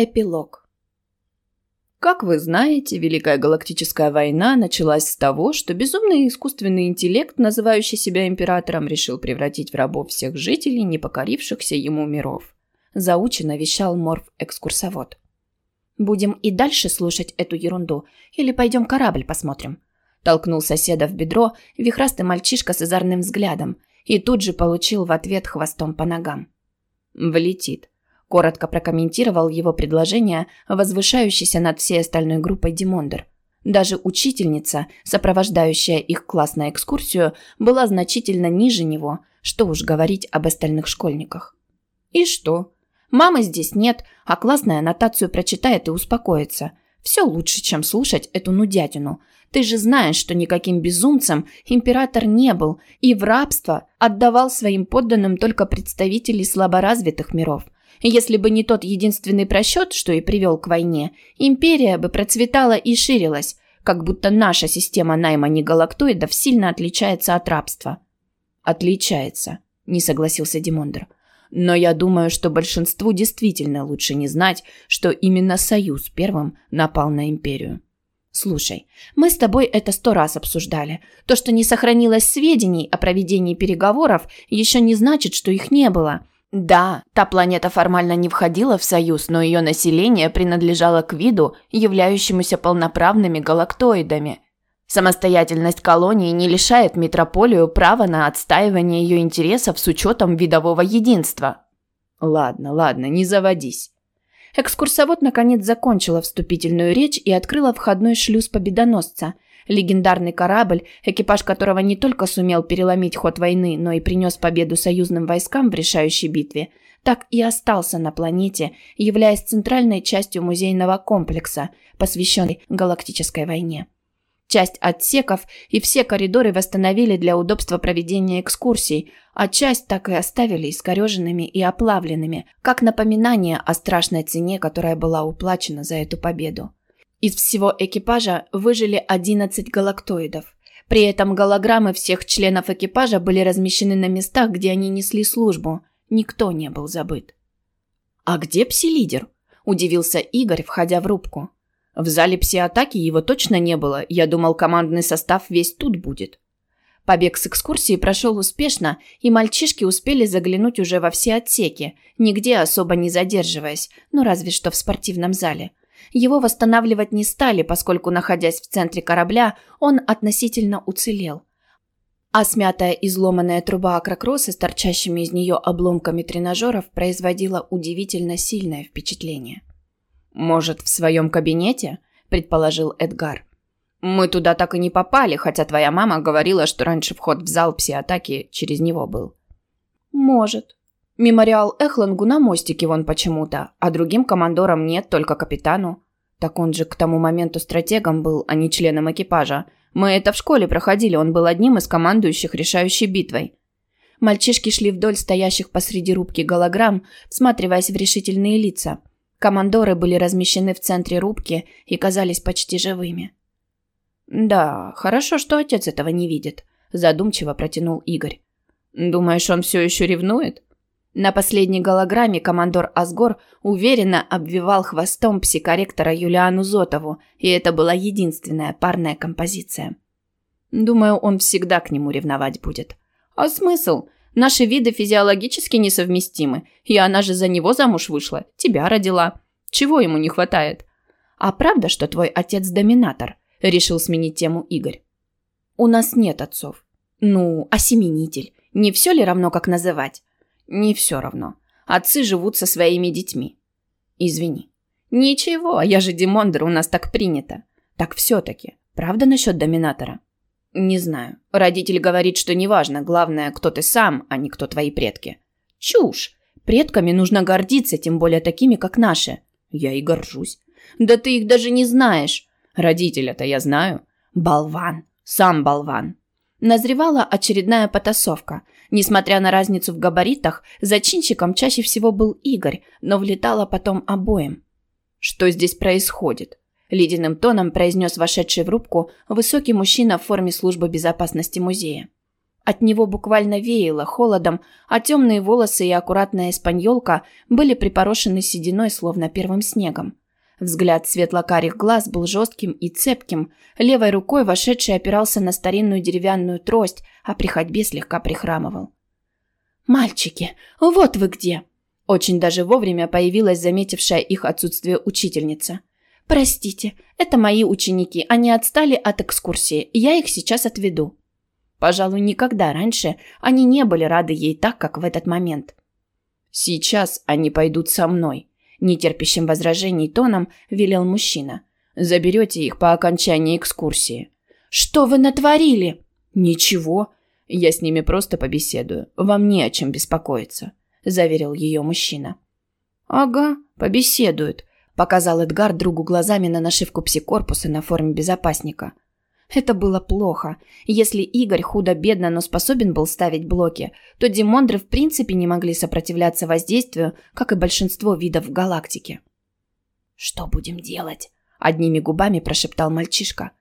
Эпилог. Как вы знаете, Великая Галактическая война началась с того, что безумный искусственный интеллект, называющий себя императором, решил превратить в рабов всех жителей, не покорившихся ему миров. Заучено вещал Морф-экскурсовод. «Будем и дальше слушать эту ерунду, или пойдем корабль посмотрим?» Толкнул соседа в бедро вихрастый мальчишка с озорным взглядом и тут же получил в ответ хвостом по ногам. «Влетит», Коротко прокомментировал его предложение, возвышающийся над всей остальной группой Димондер. Даже учительница, сопровождающая их класс на экскурсию, была значительно ниже него, что уж говорить об остальных школьниках. И что? Мамы здесь нет, а классная аннотацию прочитает и успокоится. Все лучше, чем слушать эту нудятину. Ты же знаешь, что никаким безумцем император не был и в рабство отдавал своим подданным только представителей слаборазвитых миров – если бы не тот единственный просчет, что и привел к войне, империя бы процветала и ширилась, как будто наша система найма негалактоидов сильно отличается от рабства. «Отличается», – не согласился Димондер. «Но я думаю, что большинству действительно лучше не знать, что именно Союз первым напал на империю». «Слушай, мы с тобой это сто раз обсуждали. То, что не сохранилось сведений о проведении переговоров, еще не значит, что их не было. Да, та планета формально не входила в Союз, но ее население принадлежало к виду, являющемуся полноправными галактоидами. Самостоятельность колонии не лишает метрополию права на отстаивание ее интересов с учетом видового единства. Ладно, ладно, не заводись. Экскурсовод наконец закончила вступительную речь и открыла входной шлюз победоносца – Легендарный корабль, экипаж которого не только сумел переломить ход войны, но и принес победу союзным войскам в решающей битве, так и остался на планете, являясь центральной частью музейного комплекса, посвященной Галактической войне. Часть отсеков и все коридоры восстановили для удобства проведения экскурсий, а часть так и оставили искореженными и оплавленными, как напоминание о страшной цене, которая была уплачена за эту победу. Из всего экипажа выжили 11 галактоидов. При этом голограммы всех членов экипажа были размещены на местах, где они несли службу. Никто не был забыт. «А где пси-лидер?» – удивился Игорь, входя в рубку. «В зале пси-атаки его точно не было. Я думал, командный состав весь тут будет». Побег с экскурсии прошел успешно, и мальчишки успели заглянуть уже во все отсеки, нигде особо не задерживаясь, ну разве что в спортивном зале. Его восстанавливать не стали, поскольку, находясь в центре корабля, он относительно уцелел. А смятая изломанная труба акрокросса с торчащими из нее обломками тренажеров производила удивительно сильное впечатление. «Может, в своем кабинете?» – предположил Эдгар. «Мы туда так и не попали, хотя твоя мама говорила, что раньше вход в зал пси-атаки через него был». «Может», Мемориал Эхлангу на мостике вон почему-то, а другим командорам нет, только капитану. Так он же к тому моменту стратегом был, а не членом экипажа. Мы это в школе проходили, он был одним из командующих решающей битвой. Мальчишки шли вдоль стоящих посреди рубки голограмм, всматриваясь в решительные лица. Командоры были размещены в центре рубки и казались почти живыми. «Да, хорошо, что отец этого не видит», – задумчиво протянул Игорь. «Думаешь, он все еще ревнует?» На последней голограмме командор Асгор уверенно обвивал хвостом психоректора Юлиану Зотову, и это была единственная парная композиция. Думаю, он всегда к нему ревновать будет. А смысл? Наши виды физиологически несовместимы, и она же за него замуж вышла, тебя родила. Чего ему не хватает? А правда, что твой отец доминатор? Решил сменить тему Игорь. У нас нет отцов. Ну, осеменитель. Не все ли равно, как называть? Не все равно. Отцы живут со своими детьми. Извини. Ничего, я же Димондер, у нас так принято. Так все-таки. Правда насчет доминатора? Не знаю. Родитель говорит, что неважно, главное, кто ты сам, а не кто твои предки. Чушь. Предками нужно гордиться, тем более такими, как наши. Я и горжусь. Да ты их даже не знаешь. Родителя-то я знаю. Болван. Сам болван. Назревала очередная потасовка. Несмотря на разницу в габаритах, зачинщиком чаще всего был Игорь, но влетало потом обоим. «Что здесь происходит?» – ледяным тоном произнес вошедший в рубку высокий мужчина в форме службы безопасности музея. От него буквально веяло холодом, а темные волосы и аккуратная испаньолка были припорошены сединой, словно первым снегом. Взгляд светло-карих глаз был жестким и цепким. Левой рукой вошедший опирался на старинную деревянную трость, а при ходьбе слегка прихрамывал. «Мальчики, вот вы где!» Очень даже вовремя появилась заметившая их отсутствие учительница. «Простите, это мои ученики, они отстали от экскурсии, я их сейчас отведу». Пожалуй, никогда раньше они не были рады ей так, как в этот момент. «Сейчас они пойдут со мной», – нетерпящим возражений тоном велел мужчина. «Заберете их по окончании экскурсии». «Что вы натворили?» «Ничего. Я с ними просто побеседую. Вам не о чем беспокоиться», – заверил ее мужчина. «Ага, побеседуют», – показал Эдгар другу глазами на нашивку псикорпуса на форме безопасника – это было плохо. Если Игорь худо-бедно, но способен был ставить блоки, то Димондры в принципе не могли сопротивляться воздействию, как и большинство видов в галактике. «Что будем делать?» – одними губами прошептал мальчишка.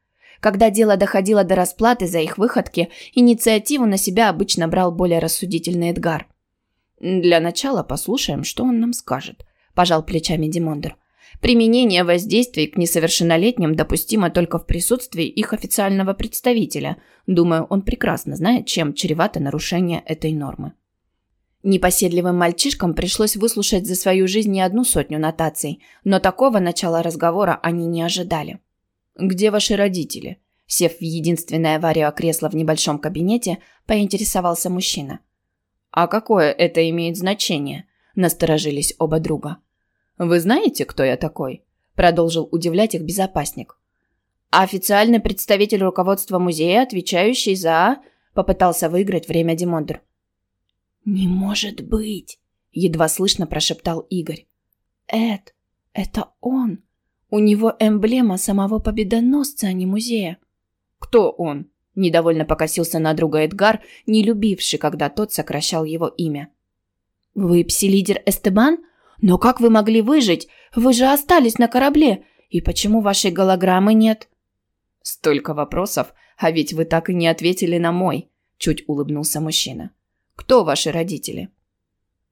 Когда дело доходило до расплаты за их выходки, инициативу на себя обычно брал более рассудительный Эдгар. «Для начала послушаем, что он нам скажет», – пожал плечами Димондр. Применение воздействий к несовершеннолетним допустимо только в присутствии их официального представителя. Думаю, он прекрасно знает, чем чревато нарушение этой нормы. Непоседливым мальчишкам пришлось выслушать за свою жизнь не одну сотню нотаций, но такого начала разговора они не ожидали. «Где ваши родители?» Сев в единственное варио-кресло в небольшом кабинете, поинтересовался мужчина. «А какое это имеет значение?» – насторожились оба друга. «Вы знаете, кто я такой?» – продолжил удивлять их безопасник. «Официальный представитель руководства музея, отвечающий за...» – попытался выиграть время Димондр. «Не может быть!» – едва слышно прошептал Игорь. «Эд, это он! У него эмблема самого победоносца, а не музея». «Кто он?» – недовольно покосился на друга Эдгар, не любивший, когда тот сокращал его имя. «Вы пси-лидер Эстебан?» Но как вы могли выжить? Вы же остались на корабле. И почему вашей голограммы нет? Столько вопросов, а ведь вы так и не ответили на мой, чуть улыбнулся мужчина. Кто ваши родители?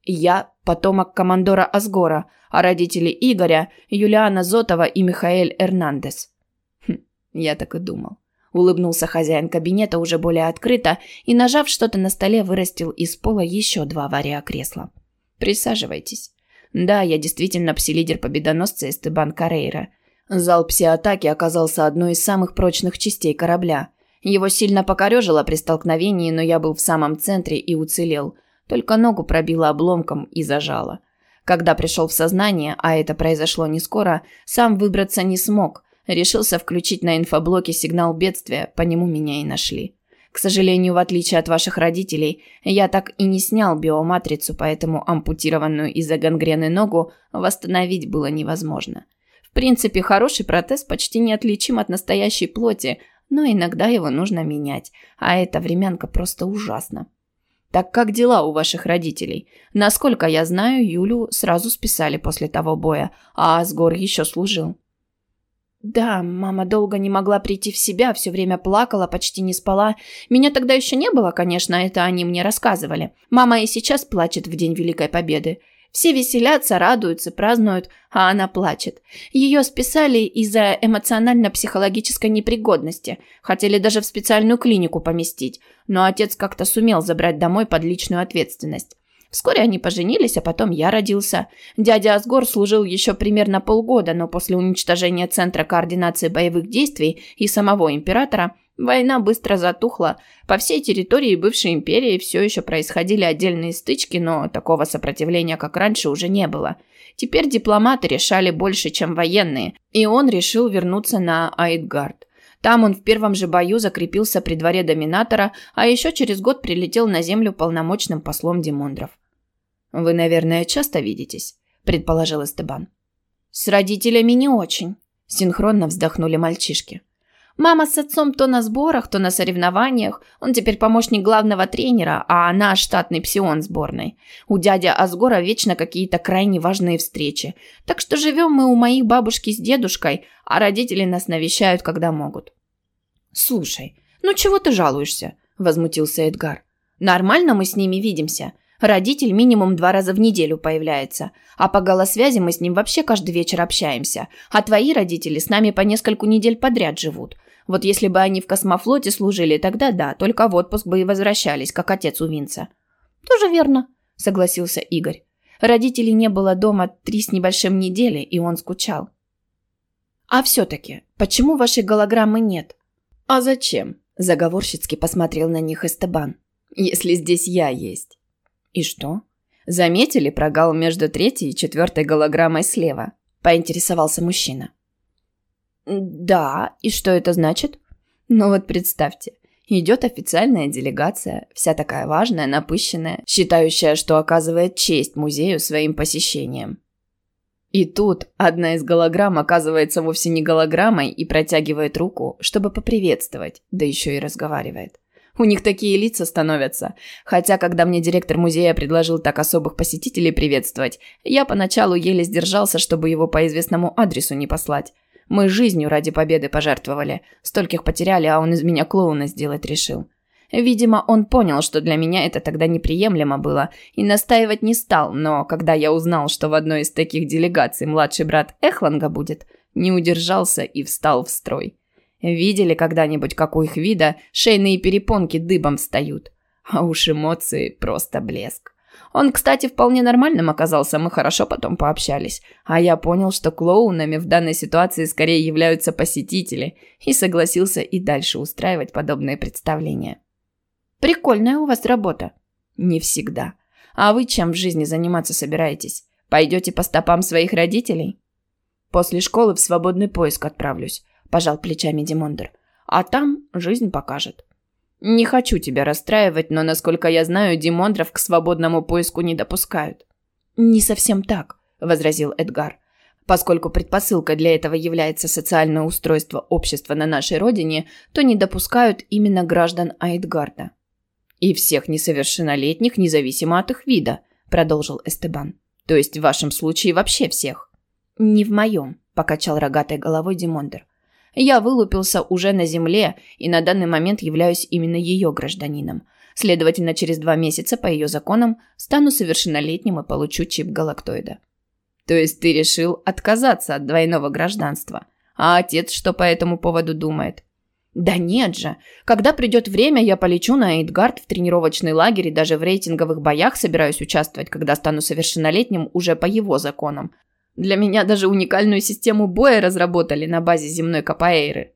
Я потомок командора Асгора, а родители Игоря Юлиана Зотова и Михаэль Эрнандес. Хм, я так и думал. Улыбнулся хозяин кабинета уже более открыто и, нажав что-то на столе, вырастил из пола еще два варя кресла. Присаживайтесь. Да, я действительно пси-лидер победоносца Эстебан Карейра. Зал пси-атаки оказался одной из самых прочных частей корабля. Его сильно покорежило при столкновении, но я был в самом центре и уцелел. Только ногу пробило обломком и зажало. Когда пришел в сознание, а это произошло не скоро, сам выбраться не смог. Решился включить на инфоблоке сигнал бедствия, по нему меня и нашли. К сожалению, в отличие от ваших родителей, я так и не снял биоматрицу, поэтому ампутированную из-за гангрены ногу восстановить было невозможно. В принципе, хороший протез почти неотличим от настоящей плоти, но иногда его нужно менять, а эта временка просто ужасна. Так как дела у ваших родителей? Насколько я знаю, Юлю сразу списали после того боя, а Асгор еще служил. Да, мама долго не могла прийти в себя, все время плакала, почти не спала. Меня тогда еще не было, конечно, это они мне рассказывали. Мама и сейчас плачет в День Великой Победы. Все веселятся, радуются, празднуют, а она плачет. Ее списали из-за эмоционально-психологической непригодности. Хотели даже в специальную клинику поместить. Но отец как-то сумел забрать домой под личную ответственность. Вскоре они поженились, а потом я родился. Дядя Асгор служил еще примерно полгода, но после уничтожения Центра координации боевых действий и самого императора война быстро затухла. По всей территории бывшей империи все еще происходили отдельные стычки, но такого сопротивления, как раньше, уже не было. Теперь дипломаты решали больше, чем военные, и он решил вернуться на Айдгард. Там он в первом же бою закрепился при дворе доминатора, а еще через год прилетел на землю полномочным послом Димондров. «Вы, наверное, часто видитесь?» – предположил Эстебан. «С родителями не очень», – синхронно вздохнули мальчишки. «Мама с отцом то на сборах, то на соревнованиях. Он теперь помощник главного тренера, а она штатный псион сборной. У дяди Асгора вечно какие-то крайне важные встречи. Так что живем мы у моих бабушки с дедушкой, а родители нас навещают, когда могут». «Слушай, ну чего ты жалуешься?» – возмутился Эдгар. Нормально мы с ними видимся. Родитель минимум два раза в неделю появляется. А по голосвязи мы с ним вообще каждый вечер общаемся. А твои родители с нами по нескольку недель подряд живут. Вот если бы они в космофлоте служили, тогда да, только в отпуск бы и возвращались, как отец у Винца. Тоже верно, согласился Игорь. Родителей не было дома три с небольшим недели, и он скучал. А все-таки, почему вашей голограммы нет? А зачем? Заговорщицки посмотрел на них Эстебан. Если здесь я есть. И что? Заметили прогал между третьей и четвертой голограммой слева? Поинтересовался мужчина. Да, и что это значит? Ну вот представьте, идет официальная делегация, вся такая важная, напыщенная, считающая, что оказывает честь музею своим посещением. И тут одна из голограмм оказывается вовсе не голограммой и протягивает руку, чтобы поприветствовать, да еще и разговаривает. У них такие лица становятся. Хотя, когда мне директор музея предложил так особых посетителей приветствовать, я поначалу еле сдержался, чтобы его по известному адресу не послать. Мы жизнью ради победы пожертвовали. Стольких потеряли, а он из меня клоуна сделать решил. Видимо, он понял, что для меня это тогда неприемлемо было, и настаивать не стал, но когда я узнал, что в одной из таких делегаций младший брат Эхланга будет, не удержался и встал в строй. Видели когда-нибудь, как у их вида шейные перепонки дыбом встают? А уж эмоции просто блеск. Он, кстати, вполне нормальным оказался, мы хорошо потом пообщались. А я понял, что клоунами в данной ситуации скорее являются посетители, и согласился и дальше устраивать подобные представления. «Прикольная у вас работа». «Не всегда. А вы чем в жизни заниматься собираетесь? Пойдете по стопам своих родителей?» «После школы в свободный поиск отправлюсь пожал плечами Димондер. А там жизнь покажет. Не хочу тебя расстраивать, но, насколько я знаю, Димондров к свободному поиску не допускают. Не совсем так, возразил Эдгар. Поскольку предпосылкой для этого является социальное устройство общества на нашей родине, то не допускают именно граждан Айдгарда. И всех несовершеннолетних, независимо от их вида, продолжил Эстебан. То есть в вашем случае вообще всех. Не в моем, покачал рогатой головой Димондер. Я вылупился уже на земле и на данный момент являюсь именно ее гражданином. Следовательно, через два месяца по ее законам стану совершеннолетним и получу чип галактоида. То есть ты решил отказаться от двойного гражданства? А отец что по этому поводу думает? Да нет же. Когда придет время, я полечу на Эйдгард в тренировочный лагерь и даже в рейтинговых боях собираюсь участвовать, когда стану совершеннолетним уже по его законам. Для меня даже уникальную систему боя разработали на базе земной капоэйры.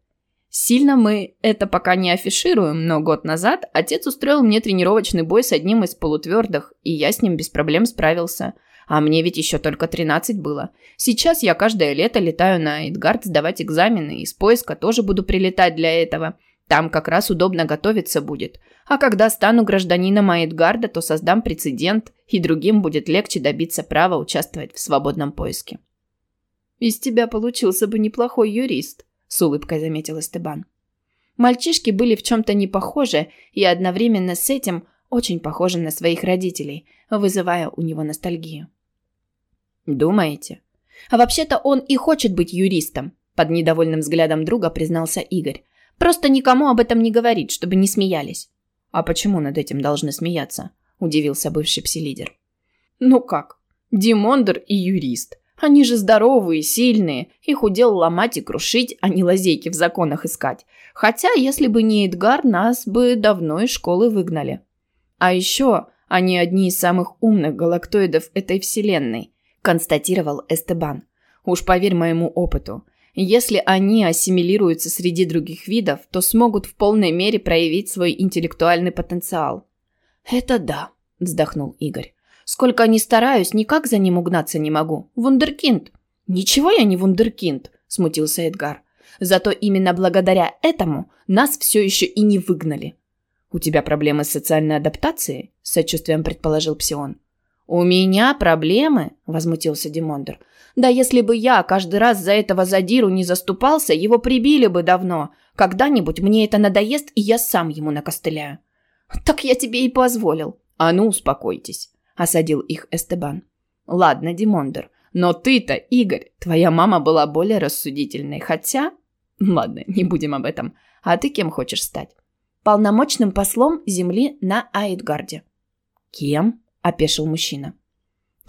Сильно мы это пока не афишируем, но год назад отец устроил мне тренировочный бой с одним из полутвердых, и я с ним без проблем справился. А мне ведь еще только 13 было. Сейчас я каждое лето летаю на Эдгард сдавать экзамены, и с поиска тоже буду прилетать для этого. Там как раз удобно готовиться будет. А когда стану гражданином Айдгарда, то создам прецедент, и другим будет легче добиться права участвовать в свободном поиске. «Из тебя получился бы неплохой юрист», – с улыбкой заметил Эстебан. Мальчишки были в чем-то не похожи и одновременно с этим очень похожи на своих родителей, вызывая у него ностальгию. «Думаете?» «А вообще-то он и хочет быть юристом», – под недовольным взглядом друга признался Игорь. «Просто никому об этом не говорит, чтобы не смеялись». «А почему над этим должны смеяться?» – удивился бывший пси-лидер. «Ну как? Димондер и юрист. Они же здоровые, сильные. Их удел ломать и крушить, а не лазейки в законах искать. Хотя, если бы не Эдгар, нас бы давно из школы выгнали. А еще они одни из самых умных галактоидов этой вселенной», – констатировал Эстебан. «Уж поверь моему опыту». Если они ассимилируются среди других видов, то смогут в полной мере проявить свой интеллектуальный потенциал. «Это да», – вздохнул Игорь. «Сколько ни стараюсь, никак за ним угнаться не могу. Вундеркинд». «Ничего я не вундеркинд», – смутился Эдгар. «Зато именно благодаря этому нас все еще и не выгнали». «У тебя проблемы с социальной адаптацией?» – с сочувствием предположил Псион. «У меня проблемы?» – возмутился Димондер. «Да если бы я каждый раз за этого задиру не заступался, его прибили бы давно. Когда-нибудь мне это надоест, и я сам ему накостыляю». «Так я тебе и позволил». «А ну, успокойтесь», – осадил их Эстебан. «Ладно, Димондер, но ты-то, Игорь, твоя мама была более рассудительной, хотя...» «Ладно, не будем об этом. А ты кем хочешь стать?» полномочным послом Земли на Аидгарде. «Кем?» – опешил мужчина.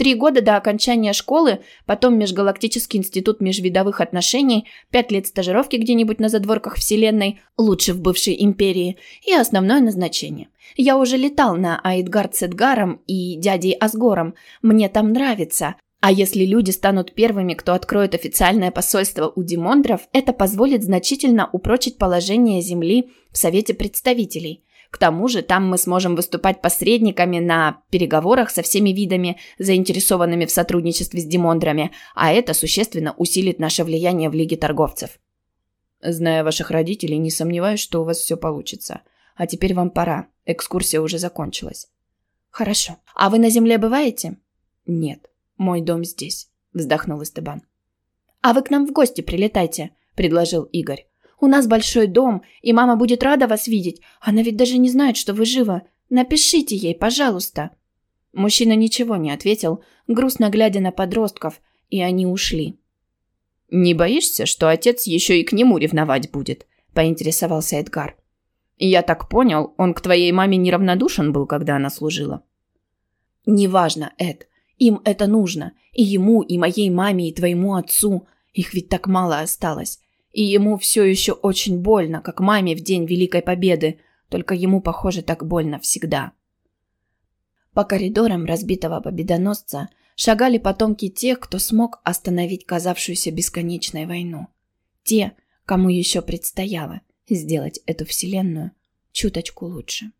Три года до окончания школы, потом Межгалактический институт межвидовых отношений, пять лет стажировки где-нибудь на задворках Вселенной, лучше в бывшей империи, и основное назначение. Я уже летал на Аидгард с Эдгаром и дядей Асгором. Мне там нравится. А если люди станут первыми, кто откроет официальное посольство у Димондров, это позволит значительно упрочить положение Земли в Совете представителей – к тому же там мы сможем выступать посредниками на переговорах со всеми видами, заинтересованными в сотрудничестве с Димондрами, а это существенно усилит наше влияние в Лиге торговцев. Зная ваших родителей, не сомневаюсь, что у вас все получится. А теперь вам пора. Экскурсия уже закончилась. Хорошо. А вы на земле бываете? Нет. Мой дом здесь, вздохнул Эстебан. А вы к нам в гости прилетайте, предложил Игорь. У нас большой дом, и мама будет рада вас видеть. Она ведь даже не знает, что вы живы. Напишите ей, пожалуйста». Мужчина ничего не ответил, грустно глядя на подростков, и они ушли. «Не боишься, что отец еще и к нему ревновать будет?» – поинтересовался Эдгар. «Я так понял, он к твоей маме неравнодушен был, когда она служила». «Неважно, Эд. Им это нужно. И ему, и моей маме, и твоему отцу. Их ведь так мало осталось. И ему все еще очень больно, как маме в день Великой Победы, только ему, похоже, так больно всегда. По коридорам разбитого победоносца шагали потомки тех, кто смог остановить казавшуюся бесконечной войну. Те, кому еще предстояло сделать эту вселенную чуточку лучше.